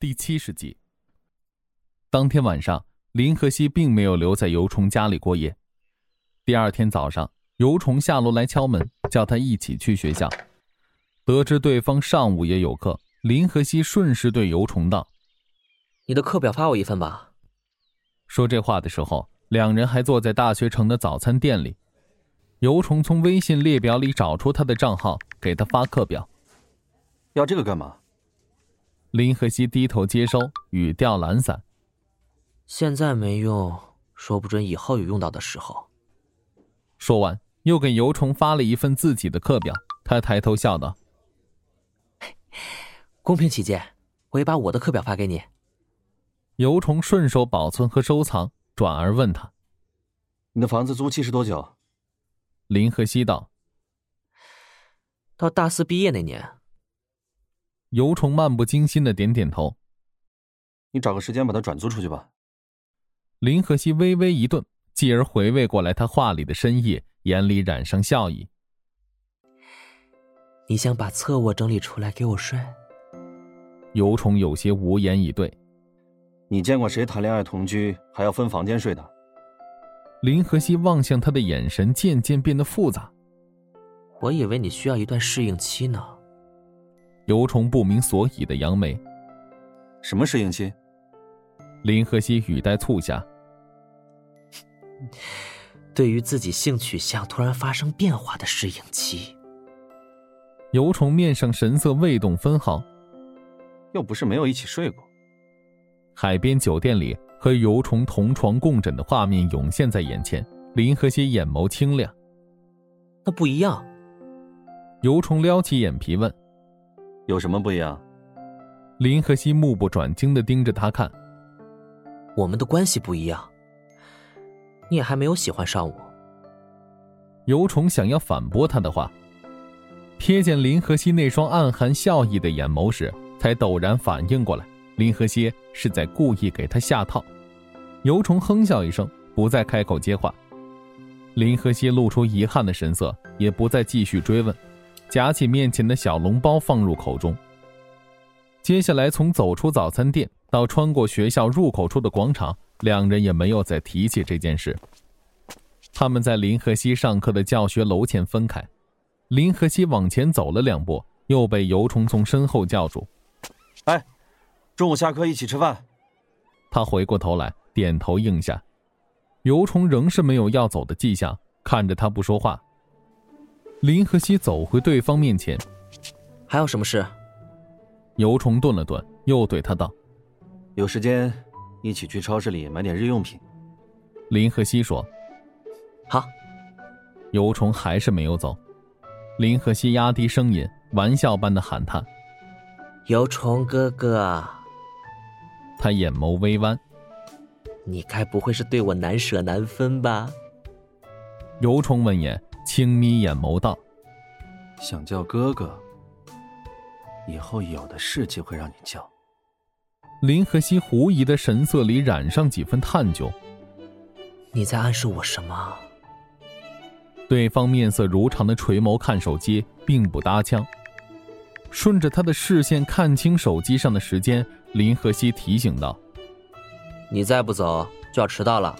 第七十集。当天晚上，林和熙并没有留在尤虫家里过夜。第二天早上，尤虫下楼来敲门，叫他一起去学校。得知对方上午也有课，林和熙顺势对尤虫道：“你的课表发我一份吧。”说这话的时候，两人还坐在大学城的早餐店里。尤虫从微信列表里找出他的账号，给他发课表。要这个干嘛？林和熙低头接收，语调懒散。现在没用，说不准以后有用到的时候。说完，又给尤虫发了一份自己的课表。他抬头笑道：“公平起见，我也把我的课表发给你。”尤虫顺手保存和收藏，转而问他：“你的房子租期是多久？”林和熙道：“到大四毕业那年。”尤虫漫不经心的点点头：“你找个时间把它转租出去吧。”林和熙微微一顿，继而回味过来他话里的深意，眼里染上笑意：“你想把侧卧整理出来给我睡？”尤虫有些无言以对：“你见过谁谈恋爱同居还要分房间睡的？”林和熙望向他的眼神渐渐变得复杂。我以为你需要一段适应期呢。尤虫不明所以的扬眉。什么适应期？林和熙语带促下。对于自己性取向突然发生变化的适应期。尤虫面上神色未动分毫。又不是没有一起睡过。海边酒店里。和尤虫同床共枕的画面涌现在眼前，林和熙眼眸清亮。那不一样。尤虫撩起眼皮问：“有什么不一样？”林和熙目不转睛的盯着他看。我们的关系不一样。你也还没有喜欢上我。尤虫想要反驳他的话，瞥见林和熙那双暗含笑意的眼眸时，才陡然反应过来。林和熙是在故意给他下套，尤虫哼笑一声，不再开口接话。林和熙露出遗憾的神色，也不再继续追问，夹起面前的小笼包放入口中。接下来，从走出早餐店到穿过学校入口处的广场，两人也没有再提起这件事。他们在林和熙上课的教学楼前分开，林和熙往前走了两步，又被尤虫从身后叫住：“哎！”中午下课一起吃饭。他回过头来，点头应下。尤虫仍是没有要走的迹象，看着他不说话。林和熙走回对方面前，还有什么事？尤虫顿了顿，又对他道：“有时间一起去超市里买点日用品。”林和熙说：“好。”尤虫还是没有走。林和熙压低声音，玩笑般的喊他：“尤虫哥哥。”他眼眸微弯，你该不会是对我难舍难分吧？尤虫闻言，轻眯眼眸道：“想叫哥哥，以后有的是机会让你叫。”林和熙狐疑的神色里染上几分探究。你在暗示我什么？对方面色如常的垂眸看手机，并不搭腔。顺着他的视线看清手机上的时间。林和熙提醒道：“你再不走，就要迟到了。”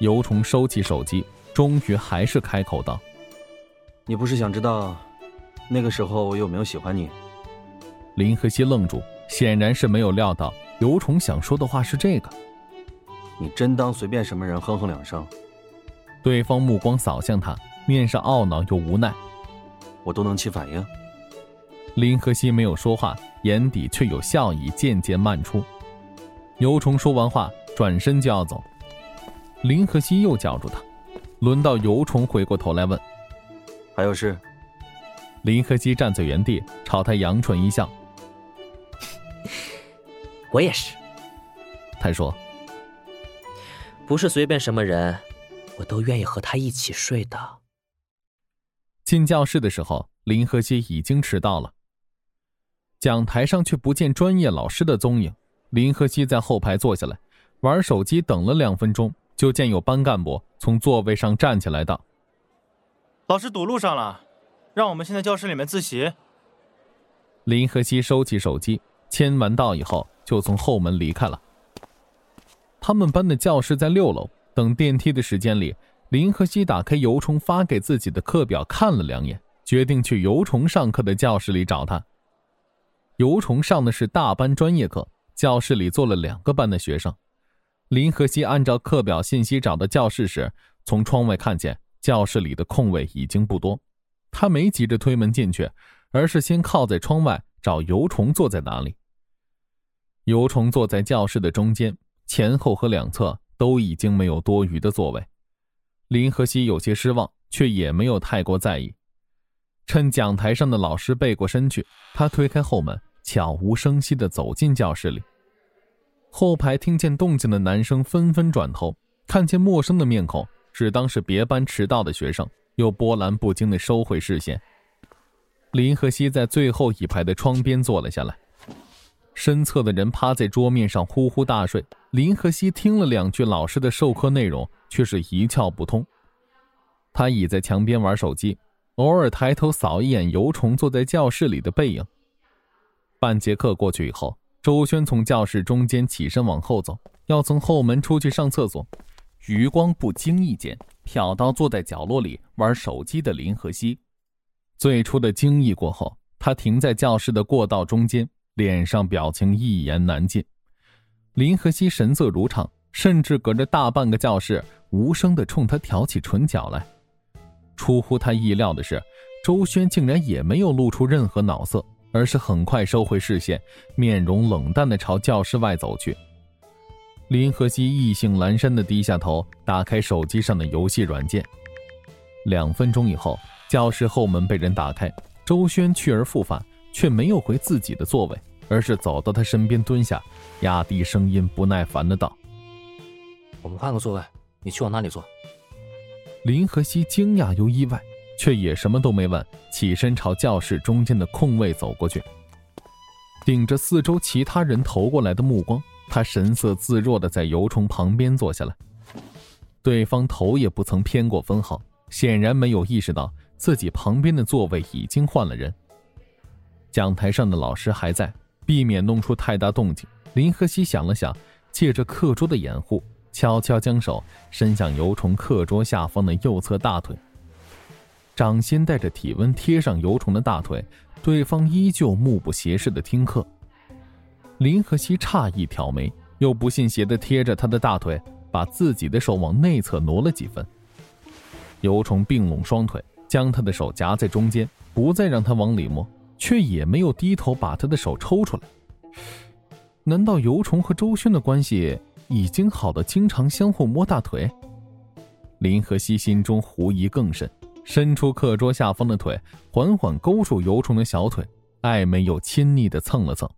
尤虫收起手机，终于还是开口道：“你不是想知道，那个时候我有没有喜欢你？”林和熙愣住，显然是没有料到尤崇想说的话是这个。你真当随便什么人哼哼两声？对方目光扫向他，面上懊恼又无奈。我都能起反应。林和熙没有说话。眼底却有笑意渐渐漫出。尤虫说完话，转身就要走，林和熙又叫住他。轮到尤虫回过头来问：“还有事？”林和熙站在原地，朝他扬唇一笑：“ 我也是。”他说：“不是随便什么人，我都愿意和他一起睡的。”进教室的时候，林和熙已经迟到了。讲台上却不见专业老师的踪影，林和熙在后排坐下来，玩手机等了两分钟，就见有班干部从座位上站起来道：“老师堵路上了，让我们先在教室里面自习。”林和熙收起手机，签完到以后，就从后门离开了。他们班的教室在六楼，等电梯的时间里，林和熙打开尤虫发给自己的课表看了两眼，决定去尤虫上课的教室里找他。尤虫上的是大班专业课，教室里坐了两个班的学生。林和熙按照课表信息找到教室时，从窗外看见教室里的空位已经不多，他没急着推门进去，而是先靠在窗外找尤虫坐在哪里。尤虫坐在教室的中间，前后和两侧都已经没有多余的座位。林和熙有些失望，却也没有太过在意。趁讲台上的老师背过身去，他推开后门，悄无声息地走进教室里。后排听见动静的男生纷纷转头，看见陌生的面孔，只当是别班迟到的学生，又波澜不惊地收回视线。林和熙在最后一排的窗边坐了下来，身侧的人趴在桌面上呼呼大睡。林和熙听了两句老师的授课内容，却是一窍不通。他倚在墙边玩手机。偶尔抬头扫一眼游虫坐在教室里的背影。半节课过去以后，周轩从教室中间起身往后走，要从后门出去上厕所。余光不经意间瞟到坐在角落里玩手机的林和熙。最初的惊异过后，他停在教室的过道中间，脸上表情一言难尽。林和熙神色如常，甚至隔着大半个教室无声地冲他挑起唇角来。出乎他意料的是，周轩竟然也没有露出任何恼色，而是很快收回视线，面容冷淡的朝教室外走去。林和熙意兴阑珊的低下头，打开手机上的游戏软件。两分钟以后，教室后门被人打开，周轩去而复返，却没有回自己的座位，而是走到他身边蹲下，压低声音，不耐烦的道：“我们换个座位，你去往哪里坐？”林和熙惊讶又意外，却也什么都没问，起身朝教室中间的空位走过去。顶着四周其他人投过来的目光，他神色自若的在油虫旁边坐下来。对方头也不曾偏过分毫，显然没有意识到自己旁边的座位已经换了人。讲台上的老师还在，避免弄出太大动静，林和熙想了想，借着课桌的掩护。悄悄将手伸向油虫课桌下方的右侧大腿，掌心带着体温贴上油虫的大腿，对方依旧目不斜视的听课。林和熙诧异挑眉，又不信邪的贴着他的大腿，把自己的手往内侧挪了几分。油虫并拢双腿，将他的手夹在中间，不再让他往里摸，却也没有低头把他的手抽出来。难道油虫和周轩的关系？已经好的，经常相互摸大腿。林和熙心中狐疑更甚，伸出课桌下方的腿，缓缓勾住油虫的小腿，暧昧又亲昵的蹭了蹭。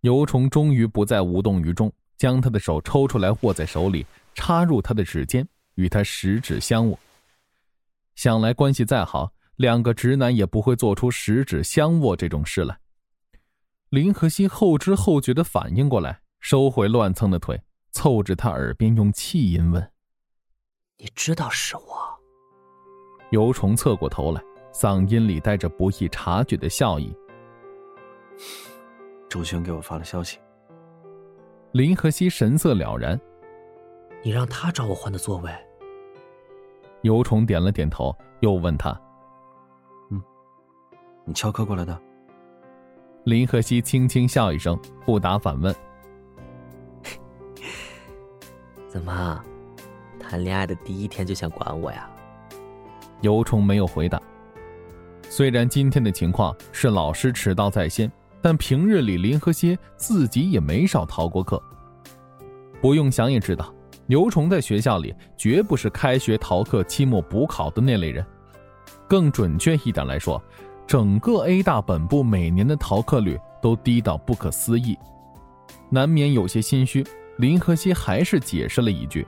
油虫终于不再无动于衷，将他的手抽出来，握在手里，插入他的指尖，与他十指相握。想来关系再好，两个直男也不会做出十指相握这种事来。林和熙后知后觉的反应过来。收回乱蹭的腿，凑着他耳边用气音问：“你知道是我？”尤虫侧过头来，嗓音里带着不易察觉的笑意：“ 周轩给我发了消息。”林和熙神色了然：“你让他找我换的座位？”尤虫点了点头，又问他：“嗯，你翘课过来的？”林和熙轻轻笑一声，不答反问。怎么，谈恋爱的第一天就想管我呀？尤虫没有回答。虽然今天的情况是老师迟到在先，但平日里林和蝎自己也没少逃过课。不用想也知道，尤虫在学校里绝不是开学逃课、期末补考的那类人。更准确一点来说，整个 A 大本部每年的逃课率都低到不可思议，难免有些心虚。林和熙还是解释了一句：“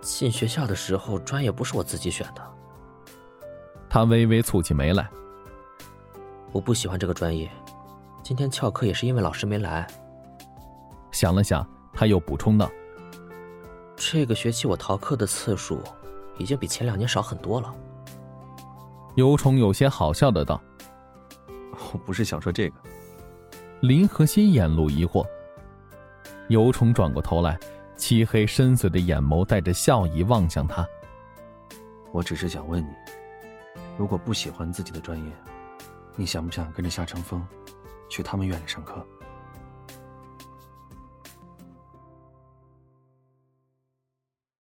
进学校的时候，专业不是我自己选的。”他微微蹙起眉来：“我不喜欢这个专业，今天翘课也是因为老师没来。”想了想，他又补充道：“这个学期我逃课的次数，已经比前两年少很多了。”尤虫有些好笑的道：“我不是想说这个。”林和熙眼露疑惑。尤虫转过头来，漆黑深邃的眼眸带着笑意望向他。我只是想问你，如果不喜欢自己的专业，你想不想跟着夏成风，去他们院里上课？